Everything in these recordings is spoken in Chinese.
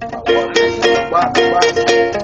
我来，我很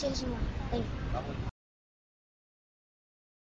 这个